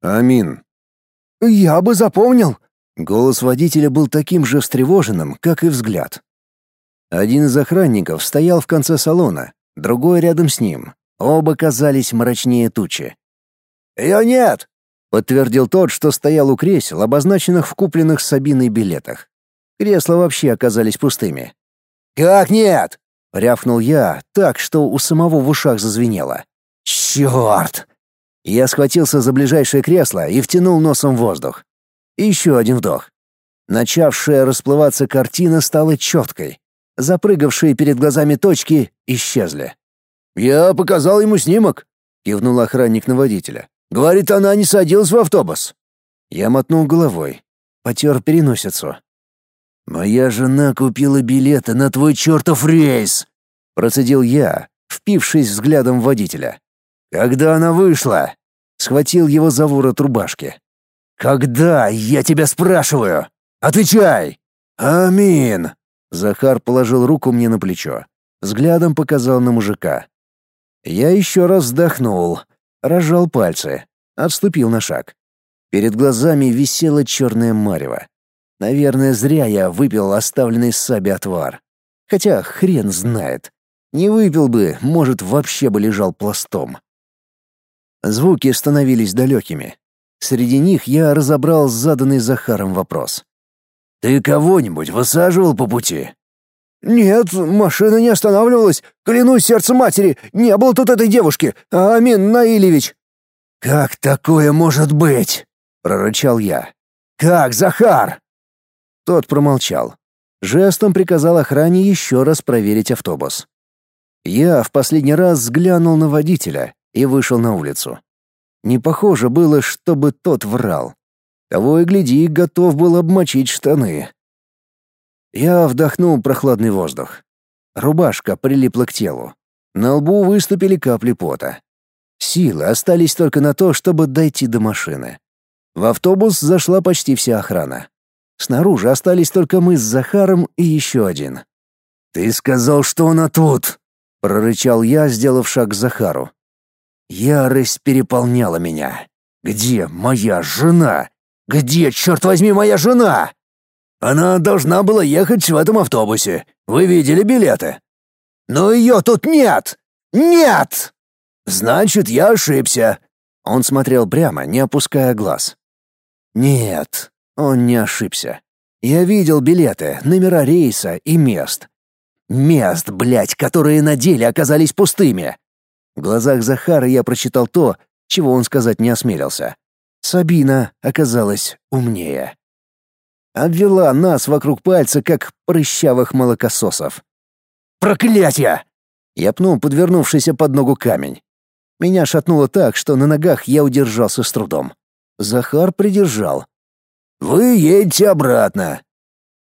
Амин. Я бы запомнил. Голос водителя был таким же встревоженным, как и взгляд. Один из охранников стоял в конце салона, другой рядом с ним. Оба казались мрачнее тучи. «Ее нет!» — подтвердил тот, что стоял у кресел, обозначенных в купленных Сабиной билетах. Кресла вообще оказались пустыми. «Как нет?» — рявкнул я, так, что у самого в ушах зазвенело. «Черт!» Я схватился за ближайшее кресло и втянул носом воздух. Еще один вдох. Начавшая расплываться картина стала четкой запрыгавшие перед глазами точки исчезли. «Я показал ему снимок», — кивнул охранник на водителя. «Говорит, она не садилась в автобус». Я мотнул головой, потер переносицу. «Моя жена купила билеты на твой чертов рейс», — процедил я, впившись взглядом в водителя. «Когда она вышла?» — схватил его за ворот рубашки. «Когда, я тебя спрашиваю? Отвечай!» «Амин!» Захар положил руку мне на плечо. Взглядом показал на мужика. Я еще раз вздохнул, разжал пальцы, отступил на шаг. Перед глазами висела черная марево. Наверное, зря я выпил оставленный Саби отвар. Хотя хрен знает. Не выпил бы, может, вообще бы лежал пластом. Звуки становились далекими. Среди них я разобрал заданный Захаром вопрос. Ты кого-нибудь высаживал по пути? Нет, машина не останавливалась. Клянусь сердцем матери, не было тут этой девушки. Амин Наилевич. Как такое может быть? прорычал я. Как, Захар? Тот промолчал. Жестом приказал охране еще раз проверить автобус. Я в последний раз взглянул на водителя и вышел на улицу. Не похоже было, чтобы тот врал. Того и гляди, готов был обмочить штаны. Я вдохнул прохладный воздух. Рубашка прилипла к телу. На лбу выступили капли пота. Силы остались только на то, чтобы дойти до машины. В автобус зашла почти вся охрана. Снаружи остались только мы с Захаром и еще один. «Ты сказал, что она тут!» — прорычал я, сделав шаг к Захару. Ярость переполняла меня. «Где моя жена? Где, черт возьми, моя жена? Она должна была ехать в этом автобусе. Вы видели билеты? Но ее тут нет! Нет! Значит, я ошибся. Он смотрел прямо, не опуская глаз. Нет, он не ошибся. Я видел билеты, номера рейса и мест. Мест, блядь, которые на деле оказались пустыми. В глазах Захара я прочитал то, чего он сказать не осмелился. Сабина оказалась умнее. Обвела нас вокруг пальца, как прыщавых молокососов. «Проклятье!» Я пнул подвернувшийся под ногу камень. Меня шатнуло так, что на ногах я удержался с трудом. Захар придержал. «Вы едете обратно.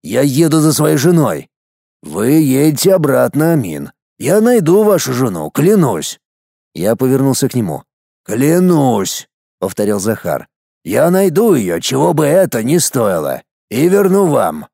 Я еду за своей женой. Вы едете обратно, Амин. Я найду вашу жену, клянусь». Я повернулся к нему. «Клянусь!» — повторил Захар. «Я найду ее, чего бы это ни стоило, и верну вам.